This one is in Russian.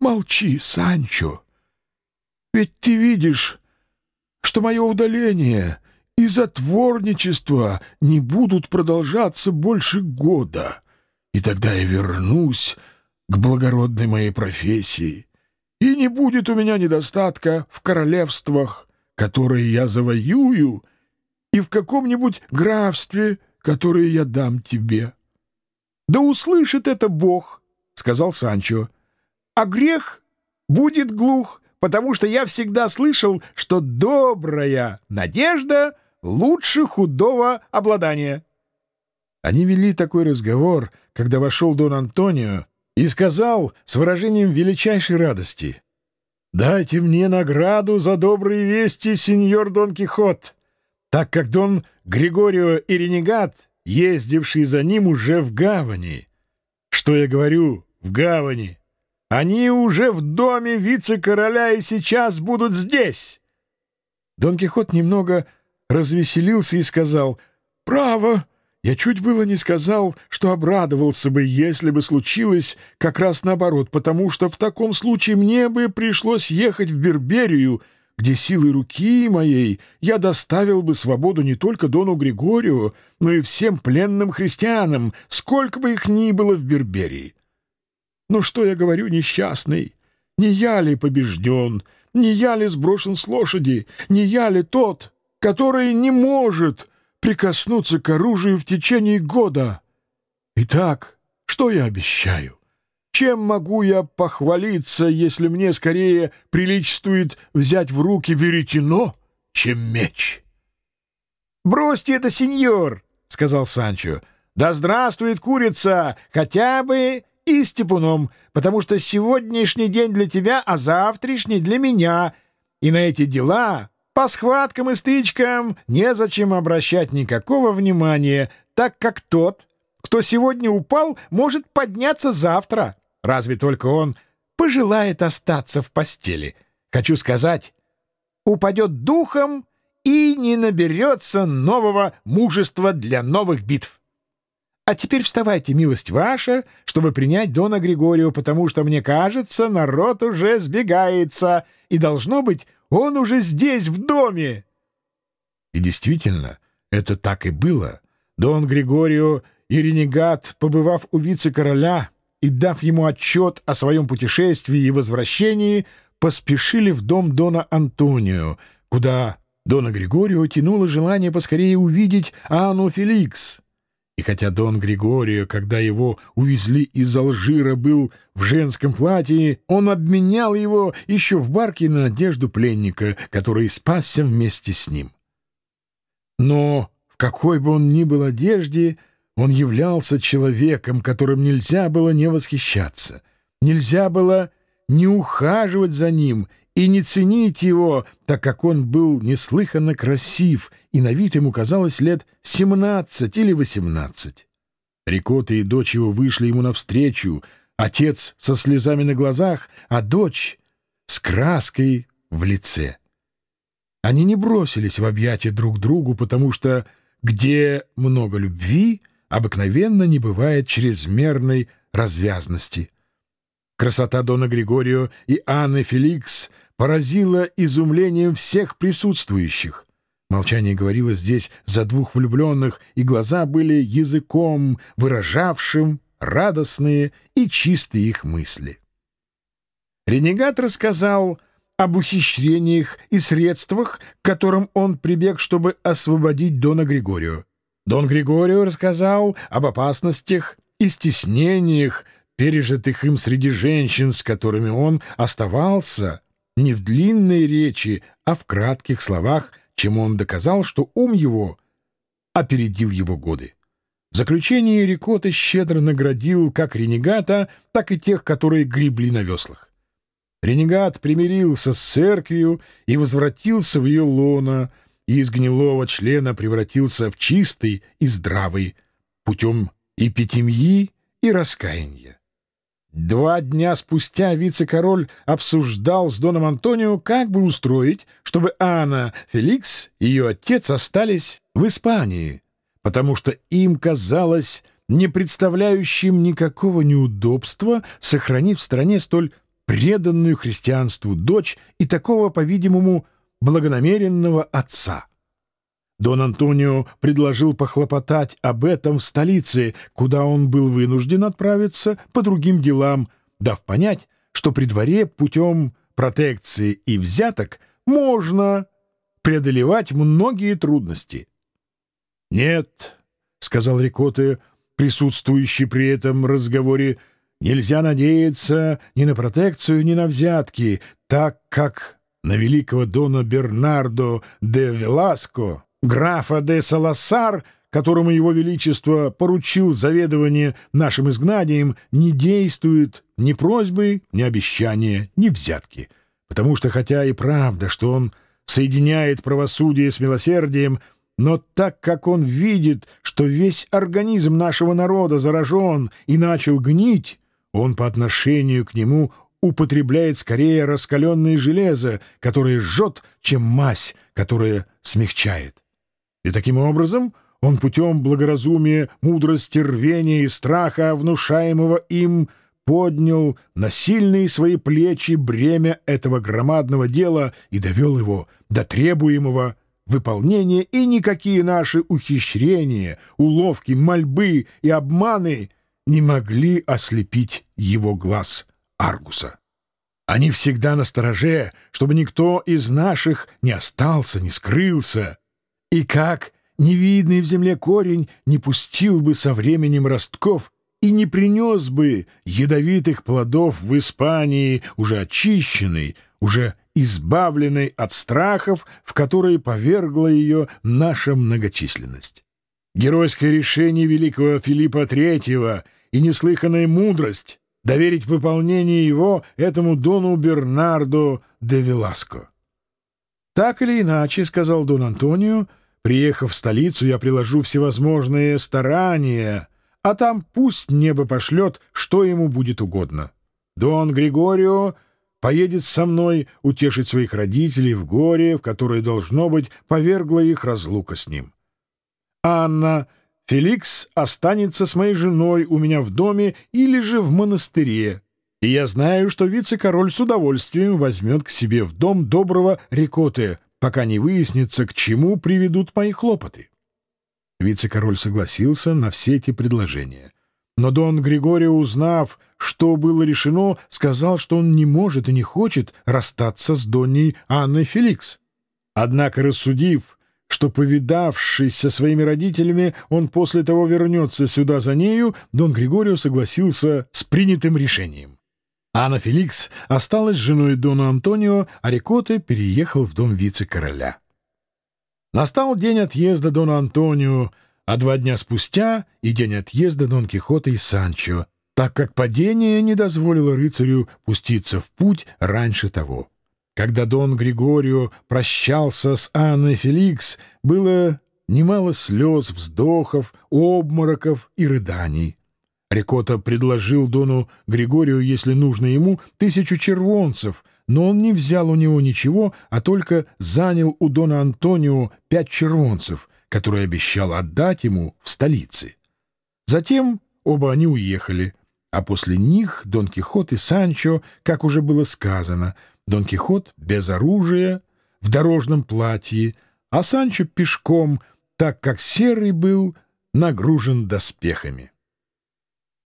Молчи, Санчо. Ведь ты видишь, что мое удаление и затворничество не будут продолжаться больше года, и тогда я вернусь к благородной моей профессии, и не будет у меня недостатка в королевствах, которые я завоюю, и в каком-нибудь графстве, которое я дам тебе. — Да услышит это Бог, — сказал Санчо, — а грех будет глух, потому что я всегда слышал, что добрая надежда лучше худого обладания. Они вели такой разговор, когда вошел Дон Антонио и сказал с выражением величайшей радости — «Дайте мне награду за добрые вести, сеньор Дон Кихот, так как Дон Григорио и Ренегат, ездивший за ним, уже в гавани. Что я говорю, в гавани? Они уже в доме вице-короля и сейчас будут здесь!» Дон Кихот немного развеселился и сказал, «Право!» Я чуть было не сказал, что обрадовался бы, если бы случилось как раз наоборот, потому что в таком случае мне бы пришлось ехать в Берберию, где силой руки моей я доставил бы свободу не только Дону Григорию, но и всем пленным христианам, сколько бы их ни было в Берберии. Но что я говорю, несчастный? Не я ли побежден? Не я ли сброшен с лошади? Не я ли тот, который не может прикоснуться к оружию в течение года. Итак, что я обещаю? Чем могу я похвалиться, если мне скорее приличествует взять в руки веретено, чем меч? — Бросьте это, сеньор, — сказал Санчо. — Да здравствует курица, хотя бы и с типуном, потому что сегодняшний день для тебя, а завтрашний для меня, и на эти дела по схваткам и стычкам незачем обращать никакого внимания, так как тот, кто сегодня упал, может подняться завтра. Разве только он пожелает остаться в постели. Хочу сказать, упадет духом и не наберется нового мужества для новых битв. А теперь вставайте, милость ваша, чтобы принять Дона Григорию, потому что, мне кажется, народ уже сбегается, и, должно быть, он уже здесь, в доме!» И действительно, это так и было. Дон Григорио и ренегат, побывав у вице-короля и дав ему отчет о своем путешествии и возвращении, поспешили в дом Дона Антонио, куда Дона Григорио тянуло желание поскорее увидеть Анну Феликс. И хотя Дон Григорио, когда его увезли из Алжира, был в женском платье, он обменял его еще в барке на одежду пленника, который спасся вместе с ним. Но в какой бы он ни был одежде, он являлся человеком, которым нельзя было не восхищаться, нельзя было не ухаживать за ним и не ценить его, так как он был неслыханно красив, и на вид ему казалось лет семнадцать или восемнадцать. Рикота и дочь его вышли ему навстречу, отец со слезами на глазах, а дочь с краской в лице. Они не бросились в объятия друг другу, потому что где много любви, обыкновенно не бывает чрезмерной развязности. Красота Дона Григорио и Анны Феликс поразило изумлением всех присутствующих. Молчание говорило здесь за двух влюбленных, и глаза были языком, выражавшим радостные и чистые их мысли. Ренегат рассказал об ухищрениях и средствах, к которым он прибег, чтобы освободить Дона Григорио. Дон Григорио рассказал об опасностях и стеснениях, пережитых им среди женщин, с которыми он оставался, не в длинной речи, а в кратких словах, чем он доказал, что ум его опередил его годы. В заключение Рикота щедро наградил как ренегата, так и тех, которые гребли на веслах. Ренегат примирился с церковью и возвратился в ее лоно, и из гнилого члена превратился в чистый и здравый путем и пятимьи, и раскаяния. Два дня спустя вице-король обсуждал с Доном Антонио, как бы устроить, чтобы Анна Феликс и ее отец остались в Испании, потому что им казалось не представляющим никакого неудобства сохранить в стране столь преданную христианству дочь и такого, по-видимому, благонамеренного отца. Дон Антонио предложил похлопотать об этом в столице, куда он был вынужден отправиться по другим делам, дав понять, что при дворе путем протекции и взяток можно преодолевать многие трудности. «Нет», — сказал Рикоте, присутствующий при этом разговоре, — «нельзя надеяться ни на протекцию, ни на взятки, так как на великого Дона Бернардо де Веласко, графа де Саласар, которому его величество поручил заведование нашим изгнанием, не действует ни просьбы, ни обещания, ни взятки. Потому что хотя и правда, что он соединяет правосудие с милосердием, но так как он видит, что весь организм нашего народа заражен и начал гнить, он по отношению к нему употребляет скорее раскаленное железо, которое жжет, чем мазь, которая смягчает. И таким образом он путем благоразумия, мудрости, рвения и страха, внушаемого им, поднял на сильные свои плечи бремя этого громадного дела и довел его до требуемого выполнения, и никакие наши ухищрения, уловки, мольбы и обманы не могли ослепить его глаз Аргуса. Они всегда на стороже, чтобы никто из наших не остался, не скрылся. И как невидный в земле корень не пустил бы со временем ростков и не принес бы ядовитых плодов в Испании, уже очищенной, уже избавленной от страхов, в которые повергла ее наша многочисленность. Геройское решение великого Филиппа III и неслыханная мудрость доверить выполнение его этому дону Бернарду де Веласко. «Так или иначе, — сказал Дон Антонио, — приехав в столицу, я приложу всевозможные старания, а там пусть небо пошлет, что ему будет угодно. Дон Григорио поедет со мной утешить своих родителей в горе, в которое, должно быть, повергла их разлука с ним. Анна Феликс останется с моей женой у меня в доме или же в монастыре, и я знаю, что вице-король с удовольствием возьмет к себе в дом доброго Рикоте, пока не выяснится, к чему приведут мои хлопоты. Вице-король согласился на все эти предложения. Но Дон Григорио, узнав, что было решено, сказал, что он не может и не хочет расстаться с Донней Анной Феликс. Однако, рассудив, что, повидавшись со своими родителями, он после того вернется сюда за нею, Дон Григорио согласился с принятым решением. Анна Феликс осталась женой Дона Антонио, а Рикоте переехал в дом вице-короля. Настал день отъезда Дона Антонио, а два дня спустя и день отъезда Дон Кихота и Санчо, так как падение не дозволило рыцарю пуститься в путь раньше того. Когда Дон Григорио прощался с Анной Феликс, было немало слез, вздохов, обмороков и рыданий. Рикота предложил Дону Григорию, если нужно ему, тысячу червонцев, но он не взял у него ничего, а только занял у Дона Антонио пять червонцев — который обещал отдать ему в столице. Затем оба они уехали, а после них Дон Кихот и Санчо, как уже было сказано, Дон Кихот без оружия, в дорожном платье, а Санчо пешком, так как Серый был нагружен доспехами.